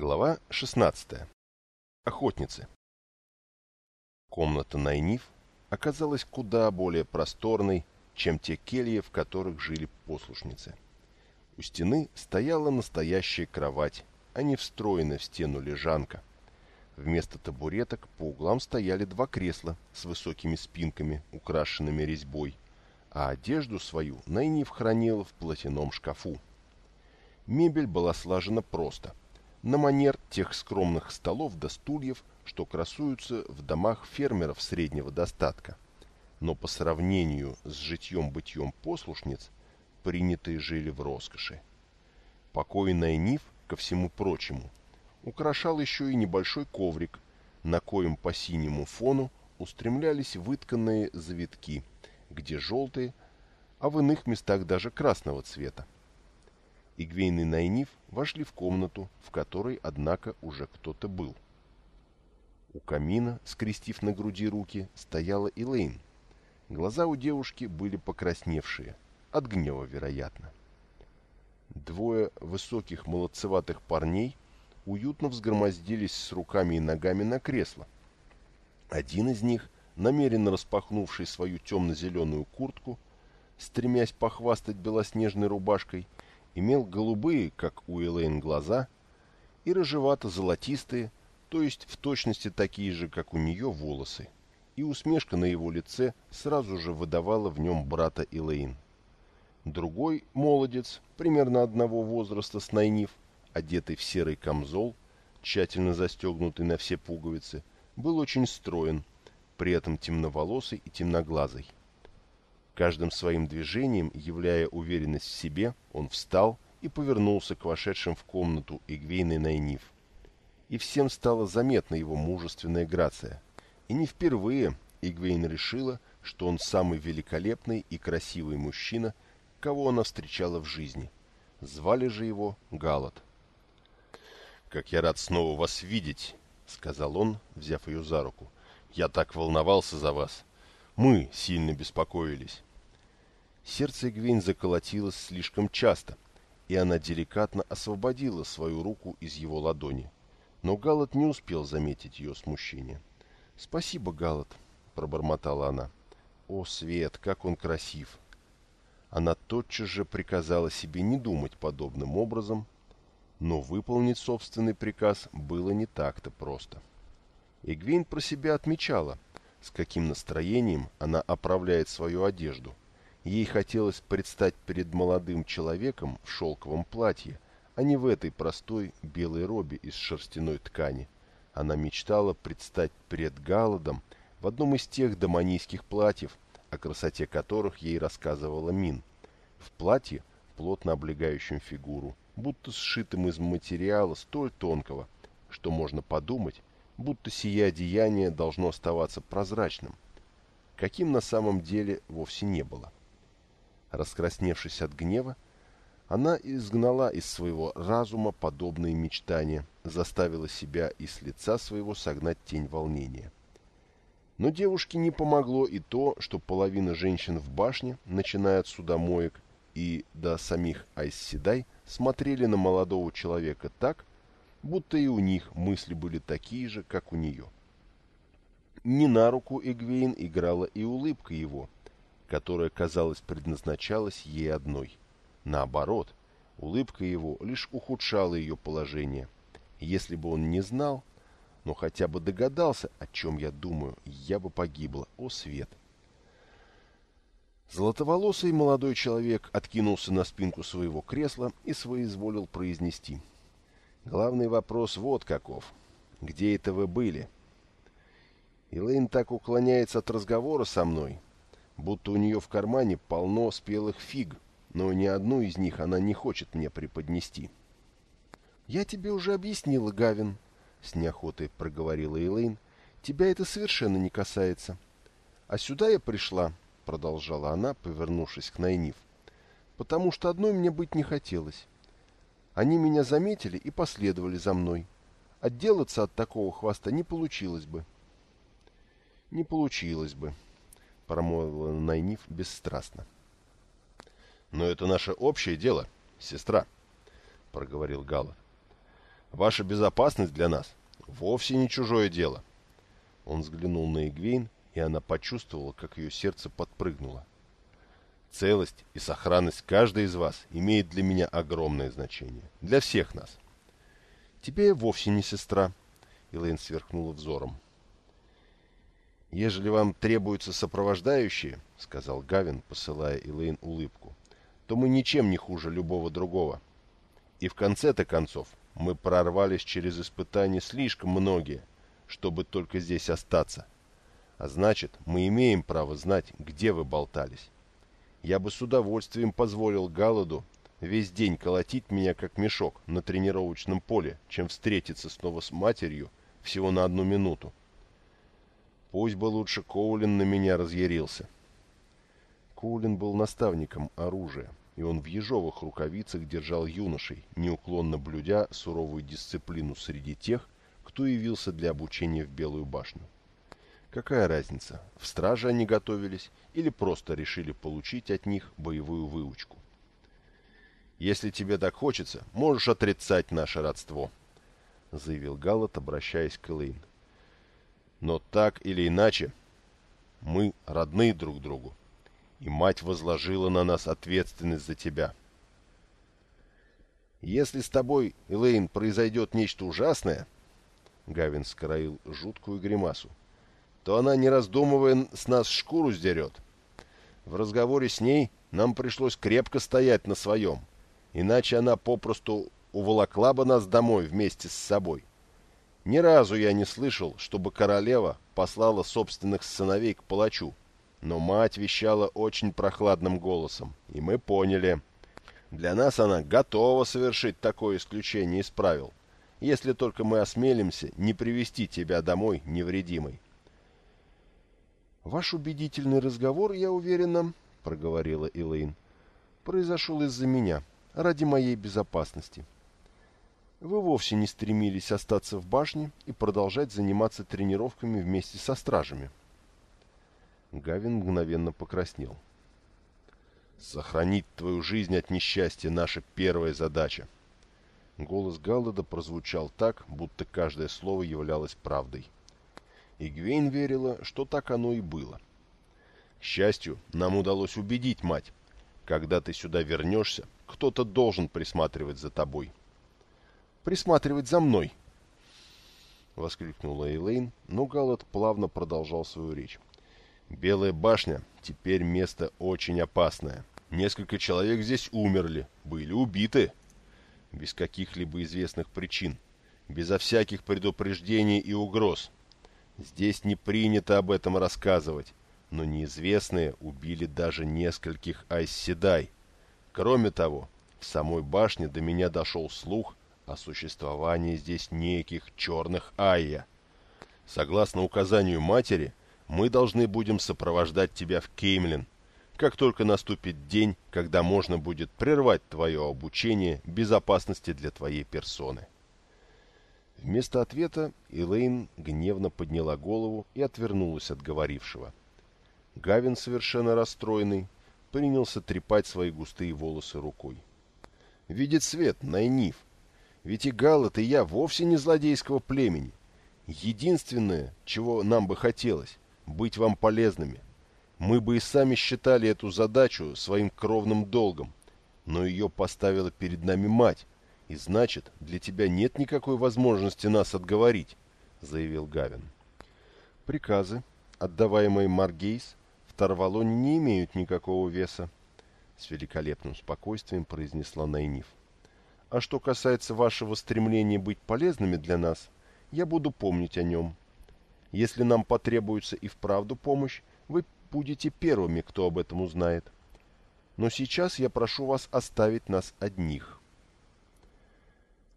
Глава 16. Охотницы. Комната Найниф оказалась куда более просторной, чем те кельи, в которых жили послушницы. У стены стояла настоящая кровать, а не встроенная в стену лежанка. Вместо табуреток по углам стояли два кресла с высокими спинками, украшенными резьбой, а одежду свою Найниф хранила в платяном шкафу. Мебель была слажена просто – на манер тех скромных столов да стульев, что красуются в домах фермеров среднего достатка. Но по сравнению с житьем-бытьем послушниц, принятые жили в роскоши. Покойная Ниф, ко всему прочему, украшал еще и небольшой коврик, на коем по синему фону устремлялись вытканные завитки, где желтые, а в иных местах даже красного цвета. Игвейн и Найниф вошли в комнату, в которой, однако, уже кто-то был. У камина, скрестив на груди руки, стояла Элейн. Глаза у девушки были покрасневшие, от гнева, вероятно. Двое высоких молодцеватых парней уютно взгромоздились с руками и ногами на кресло. Один из них, намеренно распахнувший свою темно-зеленую куртку, стремясь похвастать белоснежной рубашкой, — имел голубые, как у Элейн, глаза и рыжевато-золотистые, то есть в точности такие же, как у нее, волосы, и усмешка на его лице сразу же выдавала в нем брата Элейн. Другой молодец, примерно одного возраста с Найниф, одетый в серый камзол, тщательно застегнутый на все пуговицы, был очень строен, при этом темноволосый и темноглазый. Каждым своим движением, являя уверенность в себе, он встал и повернулся к вошедшим в комнату Игвейн и Найниф. И всем стала заметна его мужественная грация. И не впервые Игвейн решила, что он самый великолепный и красивый мужчина, кого она встречала в жизни. Звали же его Галат. «Как я рад снова вас видеть!» — сказал он, взяв ее за руку. «Я так волновался за вас. Мы сильно беспокоились». Сердце Гвин заколотилось слишком часто, и она деликатно освободила свою руку из его ладони. Но Галат не успел заметить ее смущение. «Спасибо, Галат», — пробормотала она. «О, Свет, как он красив!» Она тотчас же приказала себе не думать подобным образом, но выполнить собственный приказ было не так-то просто. Игвин про себя отмечала, с каким настроением она оправляет свою одежду — Ей хотелось предстать перед молодым человеком в шелковом платье, а не в этой простой белой робе из шерстяной ткани. Она мечтала предстать перед Галадом в одном из тех доманийских платьев, о красоте которых ей рассказывала Мин. В платье, плотно облегающем фигуру, будто сшитым из материала столь тонкого, что можно подумать, будто сие одеяние должно оставаться прозрачным, каким на самом деле вовсе не было. Раскрасневшись от гнева, она изгнала из своего разума подобные мечтания, заставила себя и с лица своего согнать тень волнения. Но девушке не помогло и то, что половина женщин в башне, начиная от судомоек и до самих Айсседай, смотрели на молодого человека так, будто и у них мысли были такие же, как у нее. Не на руку Эгвейн играла и улыбка его – которая, казалось, предназначалась ей одной. Наоборот, улыбка его лишь ухудшала ее положение. Если бы он не знал, но хотя бы догадался, о чем я думаю, я бы погибла, о свет. Золотоволосый молодой человек откинулся на спинку своего кресла и своизволил произнести. Главный вопрос вот каков. Где это вы были? Элейн так уклоняется от разговора со мной, будто у нее в кармане полно спелых фиг, но ни одну из них она не хочет мне преподнести. «Я тебе уже объяснила, Гавин», — с неохотой проговорила Элейн. «Тебя это совершенно не касается». «А сюда я пришла», — продолжала она, повернувшись к Найниф, «потому что одной мне быть не хотелось. Они меня заметили и последовали за мной. Отделаться от такого хвоста не получилось бы». «Не получилось бы», промолвила Найниф бесстрастно. «Но это наше общее дело, сестра», — проговорил Гала. Ваша безопасность для нас вовсе не чужое дело. Он взглянул на Игвейн, и она почувствовала, как ее сердце подпрыгнуло. Целость и сохранность каждой из вас имеет для меня огромное значение. Для всех нас. Тебе вовсе не сестра, Элэйн сверкнула взором. «Ежели вам требуются сопровождающие, — сказал Гавин, посылая Элэйн улыбку, — то мы ничем не хуже любого другого. И в конце-то концов мы прорвались через испытания слишком многие, чтобы только здесь остаться. А значит, мы имеем право знать, где вы болтались. Я бы с удовольствием позволил Галаду весь день колотить меня как мешок на тренировочном поле, чем встретиться снова с матерью всего на одну минуту. Пусть бы лучше Коулин на меня разъярился. Коулин был наставником оружия, и он в ежовых рукавицах держал юношей, неуклонно блюдя суровую дисциплину среди тех, кто явился для обучения в Белую башню. Какая разница, в страже они готовились или просто решили получить от них боевую выучку? «Если тебе так хочется, можешь отрицать наше родство», — заявил Галлат, обращаясь к Элэйн. «Но так или иначе, мы родны друг другу, и мать возложила на нас ответственность за тебя». «Если с тобой, Элэйн, произойдет нечто ужасное», — Гавин скроил жуткую гримасу, — «то она, не раздумывая, с нас шкуру сдерет. В разговоре с ней нам пришлось крепко стоять на своем, иначе она попросту уволокла бы нас домой вместе с собой. Ни разу я не слышал, чтобы королева послала собственных сыновей к палачу, но мать вещала очень прохладным голосом, и мы поняли. Для нас она готова совершить такое исключение из правил, если только мы осмелимся не привести тебя домой невредимой. «Ваш убедительный разговор, я уверена, — проговорила Элэйн, — произошел из-за меня, ради моей безопасности. Вы вовсе не стремились остаться в башне и продолжать заниматься тренировками вместе со стражами. Гавин мгновенно покраснел. «Сохранить твою жизнь от несчастья — наша первая задача». Голос Галлада прозвучал так, будто каждое слово являлось правдой. И Гвейн верила, что так оно и было. К счастью, нам удалось убедить мать. Когда ты сюда вернешься, кто-то должен присматривать за тобой присматривать за мной!» Воскликнула Эйлейн, но Галат плавно продолжал свою речь. «Белая башня теперь место очень опасное. Несколько человек здесь умерли, были убиты. Без каких-либо известных причин, безо всяких предупреждений и угроз. Здесь не принято об этом рассказывать, но неизвестные убили даже нескольких айсседай. Кроме того, в самой башне до меня дошел слух, о существовании здесь неких черных айя. Согласно указанию матери, мы должны будем сопровождать тебя в Кеймлин, как только наступит день, когда можно будет прервать твое обучение безопасности для твоей персоны. Вместо ответа Элейн гневно подняла голову и отвернулась от говорившего. Гавин, совершенно расстроенный, принялся трепать свои густые волосы рукой. «Видит свет, Найниф! Ведь и Галат, и я вовсе не злодейского племени. Единственное, чего нам бы хотелось, быть вам полезными. Мы бы и сами считали эту задачу своим кровным долгом, но ее поставила перед нами мать, и значит, для тебя нет никакой возможности нас отговорить, заявил Гавин. Приказы, отдаваемые Маргейс, в Тарвалоне не имеют никакого веса, с великолепным спокойствием произнесла Найниф. А что касается вашего стремления быть полезными для нас, я буду помнить о нем. Если нам потребуется и вправду помощь, вы будете первыми, кто об этом узнает. Но сейчас я прошу вас оставить нас одних.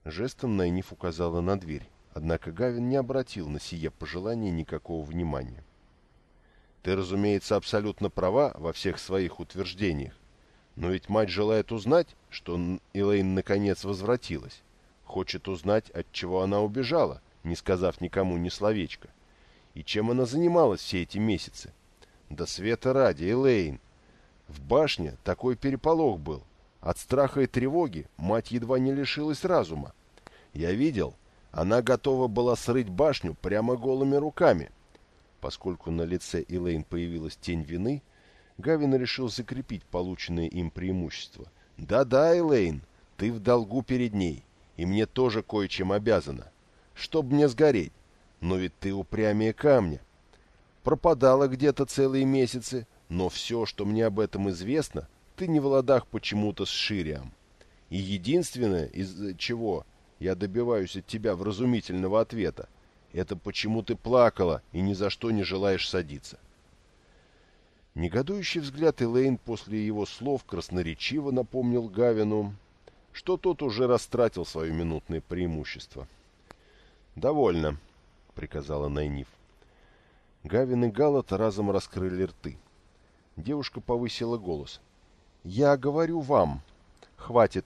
Жестом Найниф указала на дверь, однако Гавин не обратил на сие пожелание никакого внимания. Ты, разумеется, абсолютно права во всех своих утверждениях, но ведь мать желает узнать, что Элейн наконец возвратилась. Хочет узнать, от чего она убежала, не сказав никому ни словечка. И чем она занималась все эти месяцы. Да света ради, Элейн. В башне такой переполох был. От страха и тревоги мать едва не лишилась разума. Я видел, она готова была срыть башню прямо голыми руками. Поскольку на лице Элейн появилась тень вины, Гавин решил закрепить полученное им преимущество. «Да-да, Элейн, ты в долгу перед ней, и мне тоже кое-чем обязана. Чтоб мне сгореть. Но ведь ты упрямее камня. Пропадала где-то целые месяцы, но все, что мне об этом известно, ты не в ладах почему-то с Шириам. И единственное, из чего я добиваюсь от тебя вразумительного ответа, это почему ты плакала и ни за что не желаешь садиться. Негодующий взгляд Элейн после его слов красноречиво напомнил Гавину, что тот уже растратил свое минутное преимущество. «Довольно», — приказала Найниф. Гавин и Галат разом раскрыли рты. Девушка повысила голос. «Я говорю вам. Хватит».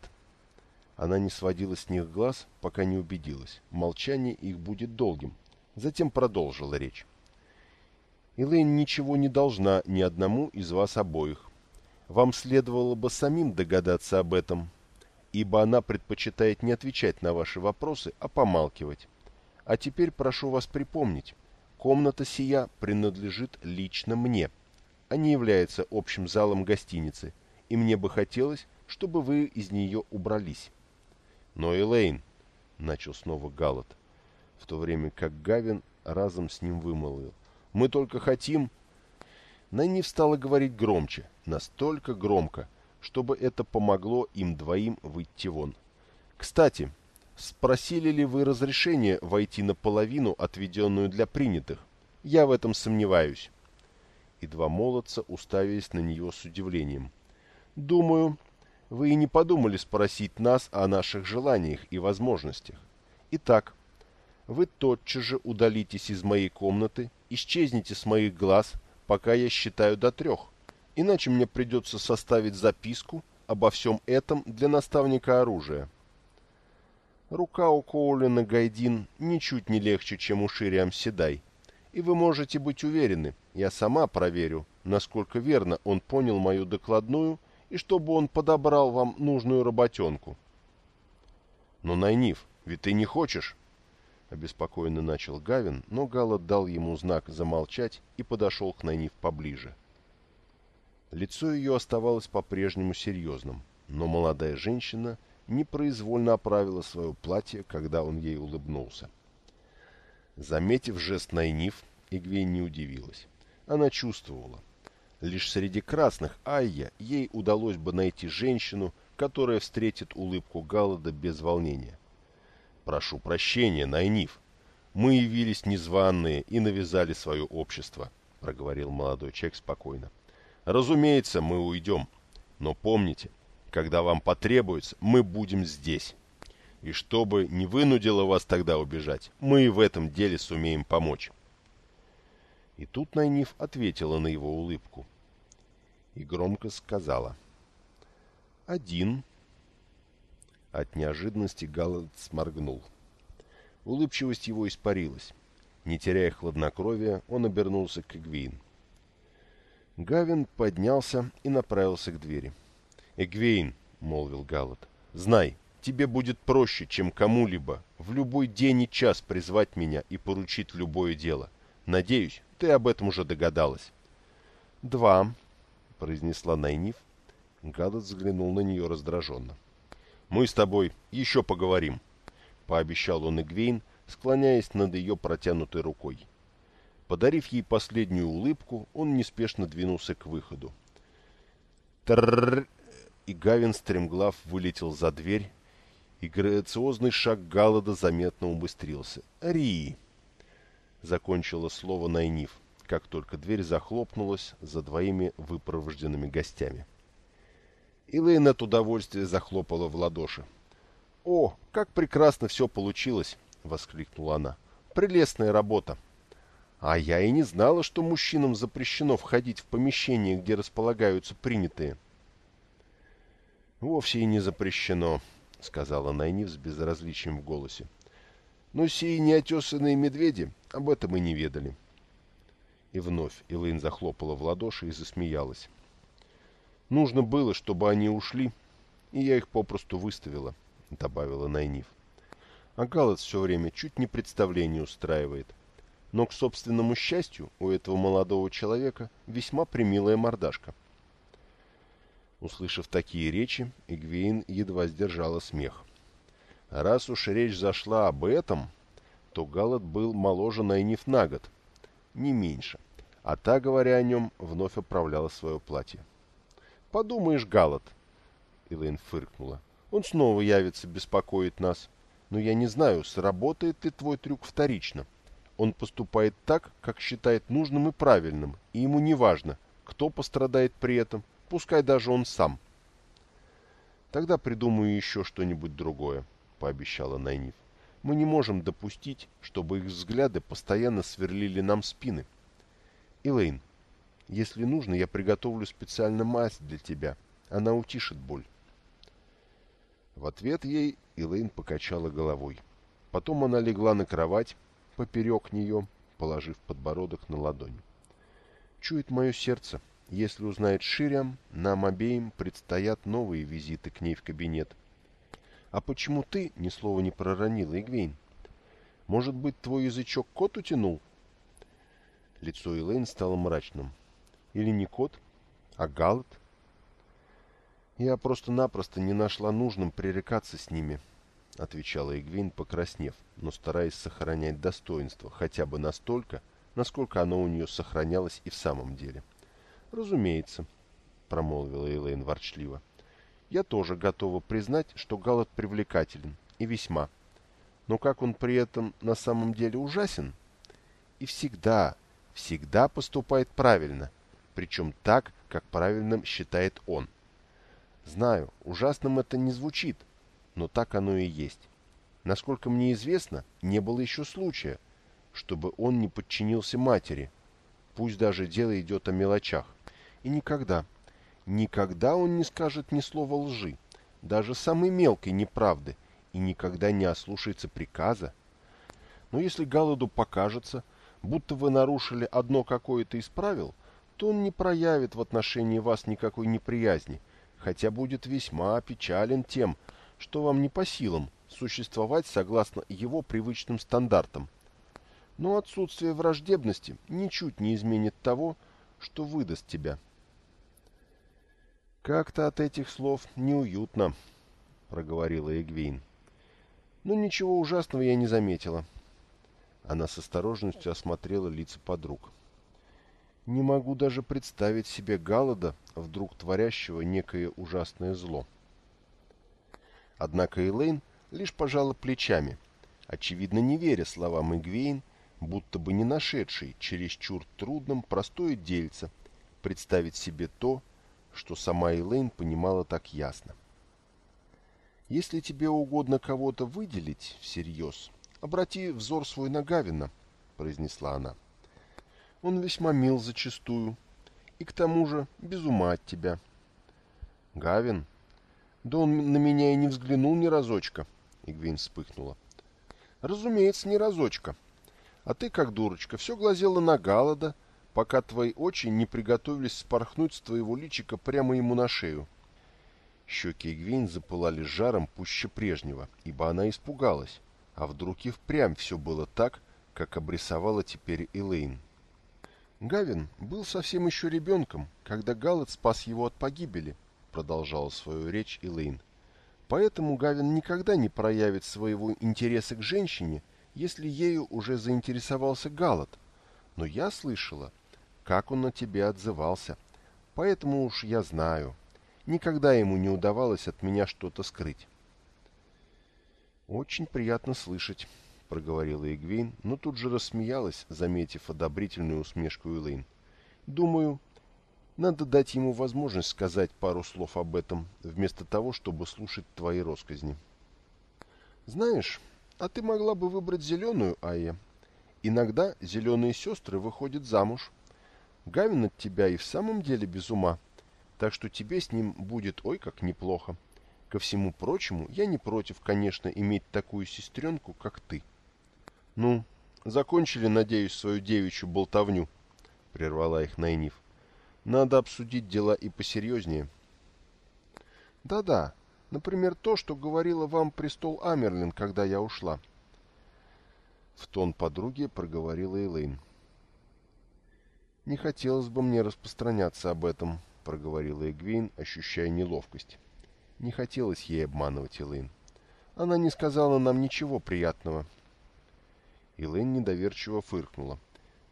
Она не сводила с них глаз, пока не убедилась. Молчание их будет долгим. Затем продолжила речь. Элейн ничего не должна ни одному из вас обоих. Вам следовало бы самим догадаться об этом, ибо она предпочитает не отвечать на ваши вопросы, а помалкивать. А теперь прошу вас припомнить, комната сия принадлежит лично мне, а не является общим залом гостиницы, и мне бы хотелось, чтобы вы из нее убрались. Но, Элейн, — начал снова Галат, в то время как Гавин разом с ним вымолвил, — мы только хотим...» Найниф стала говорить громче, настолько громко, чтобы это помогло им двоим выйти вон. «Кстати, спросили ли вы разрешение войти на половину, отведенную для принятых? Я в этом сомневаюсь». И два молодца уставились на нее с удивлением. «Думаю, вы и не подумали спросить нас о наших желаниях и возможностях. Итак, вы тотчас же удалитесь из моей комнаты исчезните с моих глаз, пока я считаю до трех. Иначе мне придется составить записку обо всем этом для наставника оружия. Рука у Коулина Гайдин ничуть не легче, чем у Шириам Седай. И вы можете быть уверены, я сама проверю, насколько верно он понял мою докладную и чтобы он подобрал вам нужную работенку. Но, Найниф, ведь ты не хочешь? — обеспокоенно начал Гавин, но Галат дал ему знак замолчать и подошел к Найниф поближе. Лицо ее оставалось по-прежнему серьезным, но молодая женщина непроизвольно оправила свое платье, когда он ей улыбнулся. Заметив жест Найниф, Игвейн не удивилась. Она чувствовала. Лишь среди красных Айя ей удалось бы найти женщину, которая встретит улыбку Галлада без волнения. «Прошу прощения, Найниф. Мы явились незваные и навязали свое общество», — проговорил молодой человек спокойно. «Разумеется, мы уйдем. Но помните, когда вам потребуется, мы будем здесь. И чтобы не вынудило вас тогда убежать, мы и в этом деле сумеем помочь». И тут Найниф ответила на его улыбку и громко сказала. «Один от неожиданности Галлад сморгнул. Улыбчивость его испарилась. Не теряя хладнокровия, он обернулся к Эгвейн. Гавин поднялся и направился к двери. «Эгвейн», — молвил Галлад, — «знай, тебе будет проще, чем кому-либо, в любой день и час призвать меня и поручить любое дело. Надеюсь, ты об этом уже догадалась». «Два», — произнесла Найниф. Галлад взглянул на нее раздраженно. Мы с тобой еще поговорим, — пообещал он Игвейн, склоняясь над ее протянутой рукой. Подарив ей последнюю улыбку, он неспешно двинулся к выходу. Трррр! И Гавин стремглав вылетел за дверь, и грациозный шаг Галлада заметно убыстрился. «Ри!» — закончила слово Найниф, как только дверь захлопнулась за двоими выпровожденными гостями. Элейн от удовольствия захлопала в ладоши. «О, как прекрасно все получилось!» — воскликнула она. «Прелестная работа!» «А я и не знала, что мужчинам запрещено входить в помещение, где располагаются принятые». «Вовсе и не запрещено», — сказала Найниф с безразличием в голосе. «Но сии неотесанные медведи об этом и не ведали». И вновь Элейн захлопала в ладоши и засмеялась. Нужно было, чтобы они ушли, и я их попросту выставила, — добавила Найниф. А Галат все время чуть не представление устраивает. Но, к собственному счастью, у этого молодого человека весьма примилая мордашка. Услышав такие речи, Игвейн едва сдержала смех. Раз уж речь зашла об этом, то Галат был моложе Найниф на год, не меньше, а та, говоря о нем, вновь оправляла свое платье. «Подумаешь, Галат!» Элэйн фыркнула. «Он снова явится беспокоить нас. Но я не знаю, сработает ли твой трюк вторично. Он поступает так, как считает нужным и правильным, и ему не важно, кто пострадает при этом, пускай даже он сам». «Тогда придумаю еще что-нибудь другое», — пообещала Найниф. «Мы не можем допустить, чтобы их взгляды постоянно сверлили нам спины. Элейн, если нужно, я приготовлю специально мазь для тебя. Она утишит боль». В ответ ей Элейн покачала головой. Потом она легла на кровать, поперек нее, положив подбородок на ладонь. «Чует мое сердце. Если узнает Шириам, нам обеим предстоят новые визиты к ней в кабинет. А почему ты ни слова не проронила, Игвейн? Может быть, твой язычок кот утянул?» Лицо Элейн стало мрачным. «Или не кот, а галат?» «Я просто-напросто не нашла нужным пререкаться с ними», — отвечала Игвин, покраснев, но стараясь сохранять достоинство, хотя бы настолько, насколько оно у нее сохранялось и в самом деле. «Разумеется», — промолвила Элейн ворчливо. «Я тоже готова признать, что Галат привлекателен, и весьма. Но как он при этом на самом деле ужасен? И всегда, всегда поступает правильно, причем так, как правильным считает он. Знаю, ужасным это не звучит, но так оно и есть. Насколько мне известно, не было еще случая, чтобы он не подчинился матери, пусть даже дело идет о мелочах. И никогда, никогда он не скажет ни слова лжи, даже самой мелкой неправды, и никогда не ослушается приказа. Но если Галаду покажется, будто вы нарушили одно какое-то из правил, то он не проявит в отношении вас никакой неприязни – хотя будет весьма печален тем, что вам не по силам существовать согласно его привычным стандартам. Но отсутствие враждебности ничуть не изменит того, что выдаст тебя. «Как-то от этих слов неуютно», — проговорила Эгвейн. «Но ничего ужасного я не заметила». Она с осторожностью осмотрела лица подруг. Не могу даже представить себе Галлада, вдруг творящего некое ужасное зло. Однако Элейн лишь пожала плечами, очевидно не веря словам Игвейн, будто бы не нашедший чересчур трудным простое дельце представить себе то, что сама Элейн понимала так ясно. «Если тебе угодно кого-то выделить всерьез, обрати взор свой на Гавина», — произнесла она. — он весьма мил зачастую. И к тому же без ума от тебя. Гавин? Да он на меня и не взглянул ни разочка. Игвин вспыхнула. Разумеется, ни разочка. А ты, как дурочка, все глазела на Галада, пока твои очи не приготовились спорхнуть с твоего личика прямо ему на шею. Щеки Игвин запылали жаром пуще прежнего, ибо она испугалась. А вдруг и впрямь все было так, как обрисовала теперь Элейн. Гавин был совсем еще ребенком, когда Галлет спас его от погибели, продолжала свою речь Элейн. Поэтому Гавин никогда не проявит своего интереса к женщине, если ею уже заинтересовался Галлет. Но я слышала, как он на тебе отзывался. Поэтому уж я знаю. Никогда ему не удавалось от меня что-то скрыть. Очень приятно слышать, — проговорила Игвейн, но тут же рассмеялась, заметив одобрительную усмешку Элейн. «Думаю, надо дать ему возможность сказать пару слов об этом, вместо того, чтобы слушать твои росказни». «Знаешь, а ты могла бы выбрать зеленую, Айя. Иногда зеленые сестры выходят замуж. Гавин от тебя и в самом деле без ума, так что тебе с ним будет ой как неплохо. Ко всему прочему, я не против, конечно, иметь такую сестренку, как ты». «Ну, закончили, надеюсь, свою девичью болтовню», — прервала их Найниф. «Надо обсудить дела и посерьезнее». «Да-да, Например, то, что говорила вам престол Амерлин, когда я ушла. В тон подруги проговорила Элейн. «Не хотелось бы мне распространяться об этом», — проговорила Эгвейн, ощущая неловкость. Не хотелось ей обманывать Элейн. Она не сказала нам ничего приятного. Элейн недоверчиво фыркнула.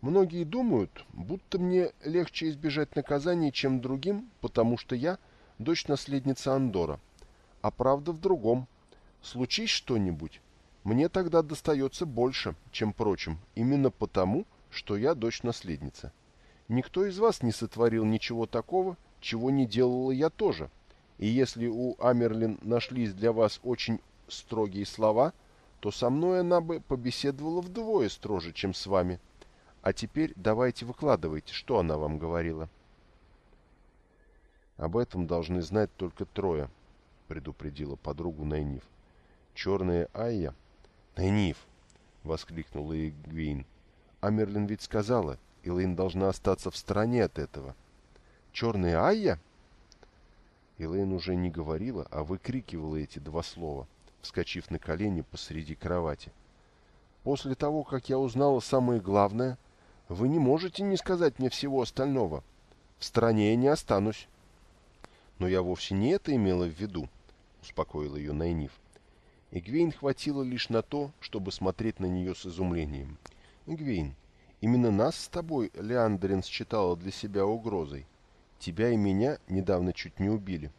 Многие думают, будто мне легче избежать наказания, чем другим, потому что я дочь наследницы Андора. А правда в другом. Случись что-нибудь, мне тогда достается больше, чем прочим, именно потому, что я дочь наследницы. Никто из вас не сотворил ничего такого, чего не делала я тоже. И если у Амерлин нашлись для вас очень строгие слова, то со мной она бы побеседовала вдвое строже, чем с вами. А теперь давайте выкладывайте, что она вам говорила. Об этом должны знать только трое, предупредила подругу Найниф. Черная Айя... Найниф! воскликнула Игвейн. Амерлин ведь сказала, Элэйн должна остаться в стороне от этого. Черная Айя? Элэйн уже не говорила, а выкрикивала эти два слова, вскочив на колени посреди кровати. После того, как я узнала самое главное, вы не можете не сказать мне всего остального. В стране я не останусь. Но я вовсе не это имела в виду, успокоил ее Найниф. Игвейн хватило лишь на то, чтобы смотреть на нее с изумлением. Игвейн, именно нас с тобой Леандрин считала для себя угрозой. Тебя и меня недавно чуть не убили.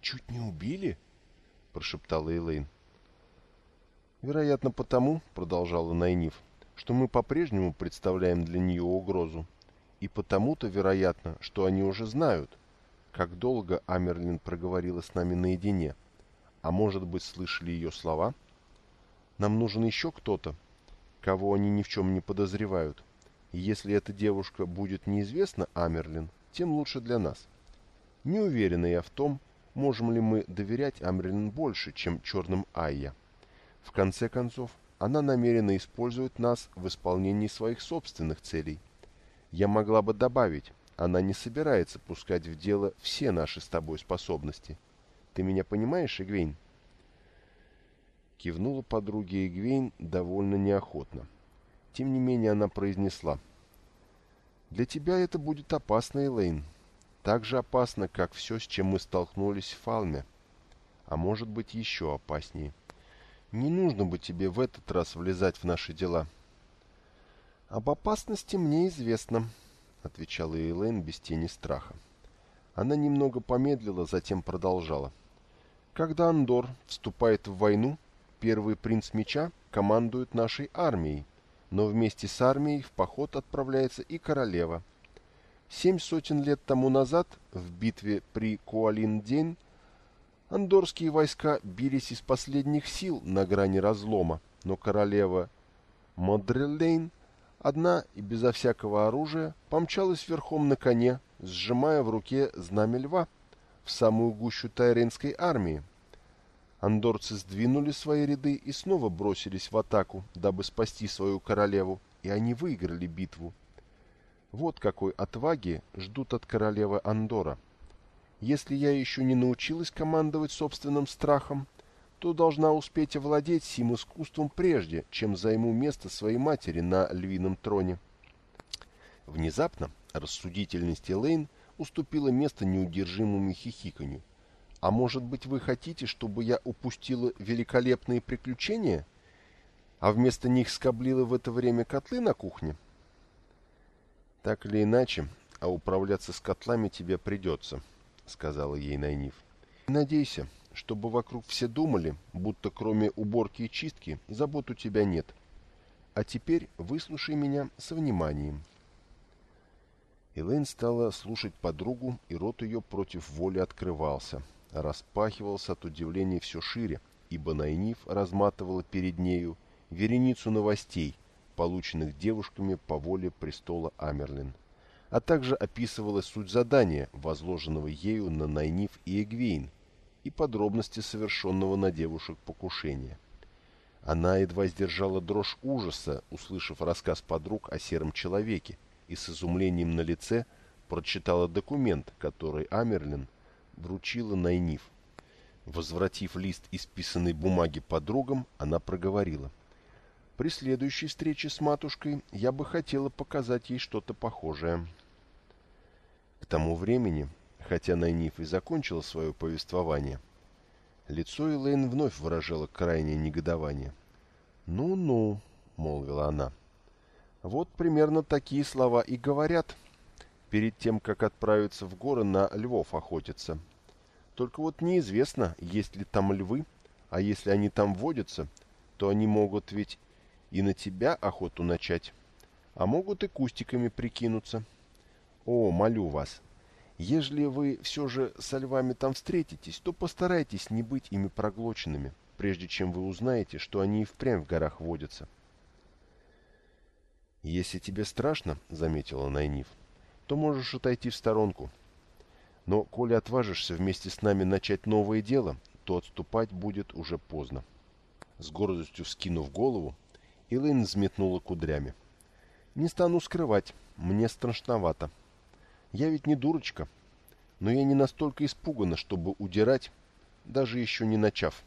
Чуть не убили? прошептала Элейн. Вероятно, потому, продолжала Найниф, что мы по-прежнему представляем для нее угрозу. И потому-то, вероятно, что они уже знают, как долго Амерлин проговорила с нами наедине. А может быть, слышали ее слова? Нам нужен еще кто-то, кого они ни в чем не подозревают. И если эта девушка будет неизвестна Амерлин, тем лучше для нас. Не уверена я в том, можем ли мы доверять Амрин больше, чем черным Айя. В конце концов, она намерена использовать нас в исполнении своих собственных целей. Я могла бы добавить, она не собирается пускать в дело все наши с тобой способности. Ты меня понимаешь, Игвейн? Кивнула подруге Игвейн довольно неохотно. Тем не менее она произнесла — для тебя это будет опасно, Элейн. Так же опасно, как все, с чем мы столкнулись в Фалме. А может быть, еще опаснее. Не нужно бы тебе в этот раз влезать в наши дела. Об опасности мне известно, отвечала Элейн без тени страха. Она немного помедлила, затем продолжала. Когда Андор вступает в войну, первый принц меча командует нашей армией, но вместе с армией в поход отправляется и королева. Семь сотен лет тому назад, в битве при Куалин-День, андорские войска бились из последних сил на грани разлома, но королева Модрелейн, одна и безо всякого оружия, помчалась верхом на коне, сжимая в руке знамя льва в самую гущу тайренской армии. Андорцы сдвинули свои ряды и снова бросились в атаку, дабы спасти свою королеву, и они выиграли битву. Вот какой отваги ждут от королевы Андора. Если я еще не научилась командовать собственным страхом, то должна успеть овладеть сим искусством прежде, чем займу место своей матери на львином троне. Внезапно рассудительность Элейн уступила место неудержимому хихиканью. А может быть, вы хотите, чтобы я упустила великолепные приключения, а вместо них скоблила в это время котлы на кухне? Так или иначе, а управляться с котлами тебе придется, сказала ей Найниф. Надейся, чтобы вокруг все думали, будто кроме уборки и чистки забот у тебя нет. А теперь выслушай меня со вниманием. Элэйн стала слушать подругу, и рот ее против воли открывался — распахивался от удивления все шире, ибо Найниф разматывала перед нею вереницу новостей, полученных девушками по воле престола Амерлин, а также описывала суть задания, возложенного ею на Найниф и Эгвейн, и подробности совершенного на девушек покушения. Она едва сдержала дрожь ужаса, услышав рассказ подруг о сером человеке, и с изумлением на лице прочитала документ, который Амерлин вручила Найниф. Возвратив лист исписанной бумаги подругам, она проговорила. «При следующей встрече с матушкой я бы хотела показать ей что-то похожее». К тому времени, хотя Найниф и закончила свое повествование, лицо Элейн вновь выражало крайнее негодование. «Ну-ну», — молвила она, — «вот примерно такие слова и говорят перед тем, как отправиться в горы на львов охотиться. Только вот неизвестно, есть ли там львы, а если они там водятся, то они могут ведь и на тебя охоту начать, а могут и кустиками прикинуться. О, молю вас, ежели вы все же со львами там встретитесь, то постарайтесь не быть ими проглоченными, прежде чем вы узнаете, что они и впрямь в горах водятся. «Если тебе страшно, — заметила Найниф, — то можешь отойти в сторонку, но, коли отважишься вместе с нами начать новое дело, то отступать будет уже поздно. С гордостью вскинув голову, Элэйн взметнула кудрями. «Не стану скрывать, мне страшновато. Я ведь не дурочка, но я не настолько испугана, чтобы удирать, даже еще не начав».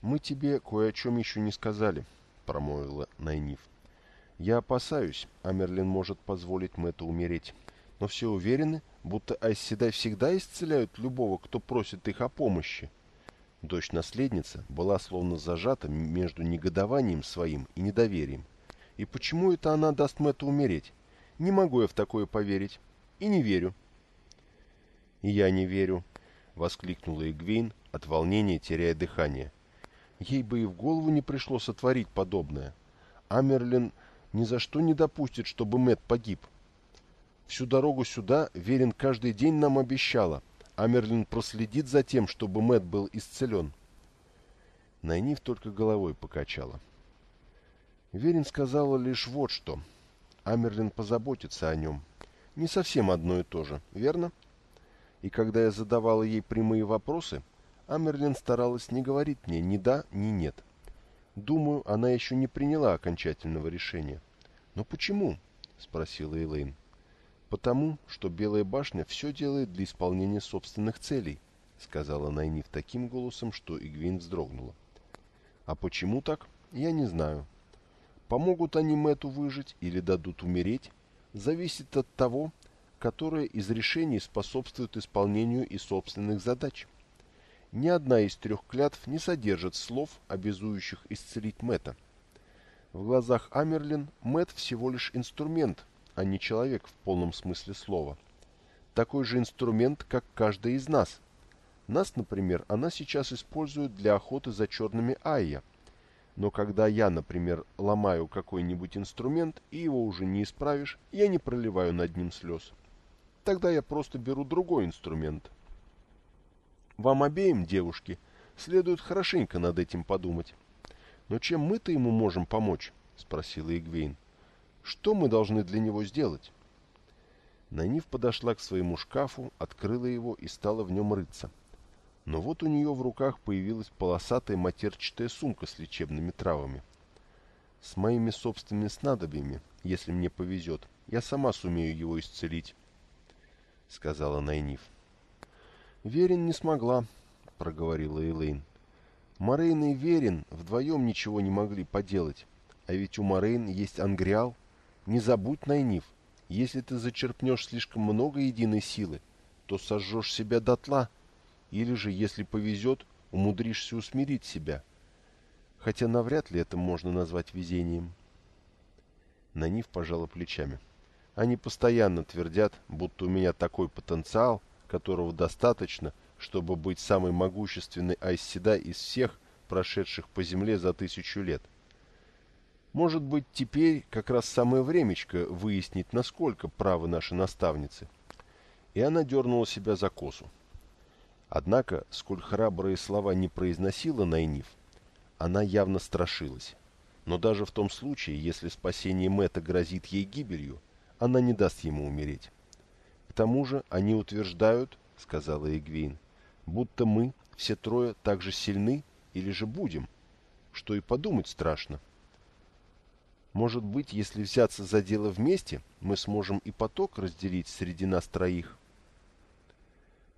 «Мы тебе кое о чем еще не сказали», — промолвила Найниф. «Я опасаюсь, Амерлин может позволить Мэтту умереть, но все уверены, будто Айседай всегда исцеляют любого, кто просит их о помощи. Дочь-наследница была словно зажата между негодованием своим и недоверием. И почему это она даст Мэтту умереть? Не могу я в такое поверить. И не верю. «И я не верю», — воскликнула Игвейн, от волнения теряя дыхание. Ей бы и в голову не пришло сотворить подобное. Амерлин ни за что не допустит, чтобы Мэтт погиб. Всю дорогу сюда Верин каждый день нам обещала, а Мерлин проследит за тем, чтобы Мэт был исцелен. Найниф только головой покачала. Верин сказала лишь вот что. Амерлин позаботится о нем. Не совсем одно и то же, верно? И когда я задавала ей прямые вопросы, Амерлин старалась не говорить мне ни да, ни нет. Думаю, она еще не приняла окончательного решения. «Но почему?» — спросила Элейн. «Потому, что Белая башня все делает для исполнения собственных целей», — сказала Найниф таким голосом, что Игвин вздрогнула. «А почему так, я не знаю. Помогут они Мэту выжить или дадут умереть, зависит от того, которое из решений способствует исполнению и собственных задач. Ни одна из трех клятв не содержит слов, обязующих исцелить Мэта. В глазах Амерлин Мэт всего лишь инструмент, а не человек в полном смысле слова. Такой же инструмент, как каждый из нас. Нас, например, она сейчас использует для охоты за черными айя. Но когда я, например, ломаю какой-нибудь инструмент, и его уже не исправишь, я не проливаю над ним слез. Тогда я просто беру другой инструмент. Вам обеим, девушки, следует хорошенько над этим подумать. Но чем мы-то ему можем помочь? — спросила Игвейн. — что мы должны для него сделать? Найниф подошла к своему шкафу, открыла его и стала в нем рыться. Но вот у нее в руках появилась полосатая матерчатая сумка с лечебными травами. С моими собственными снадобьями, если мне повезет, я сама сумею его исцелить, — сказала Найниф. Верин не смогла, — проговорила Элейн. Морейн и Верин вдвоем ничего не могли поделать, а ведь у Морейн есть Ангриал — не забудь, Найниф, если ты зачерпнешь слишком много единой силы, то сожжешь себя дотла, или же, если повезет, умудришься усмирить себя. Хотя навряд ли это можно назвать везением. Найниф пожала плечами. Они постоянно твердят, будто у меня такой потенциал, которого достаточно, чтобы быть самой могущественной Айсседа из всех, прошедших по земле за тысячу лет — может быть, теперь как раз самое времечко выяснить, насколько правы наши наставницы. И она дернула себя за косу. Однако, сколь храбрые слова не произносила Найниф, она явно страшилась. Но даже в том случае, если спасение Мэтта грозит ей гибелью, она не даст ему умереть. К тому же они утверждают, сказала Эгвейн, будто мы, все трое, так же сильны или же будем, что и подумать страшно. Может быть, если взяться за дело вместе, мы сможем и поток разделить среди нас троих.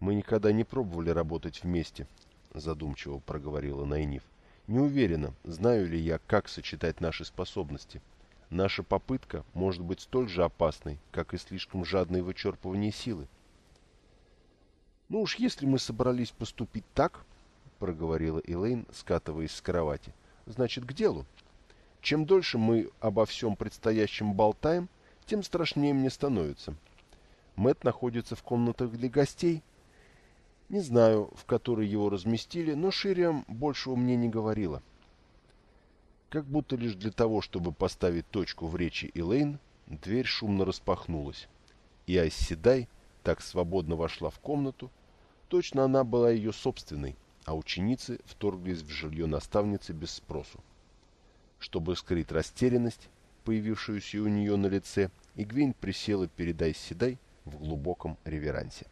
Мы никогда не пробовали работать вместе, задумчиво проговорила Найниф. «Не уверена, знаю ли я, как сочетать наши способности. Наша попытка может быть столь же опасной, как и слишком жадное вычерпывание силы». «Ну уж если мы собрались поступить так, — проговорила Элейн, скатываясь с кровати, — значит, к делу. Чем дольше мы обо всем предстоящем болтаем, тем страшнее мне становится. Мэт находится в комнатах для гостей. Не знаю, в которой его разместили, но Шириам большего мне не говорила. Как будто лишь для того, чтобы поставить точку в речи Элейн, дверь шумно распахнулась, и Айсседай так свободно вошла в комнату, точно она была ее собственной, а ученицы вторглись в жилье наставницы без спросу. Чтобы скрыть растерянность, появившуюся у нее на лице, Игвейн присела перед Айсседай в глубоком реверансе.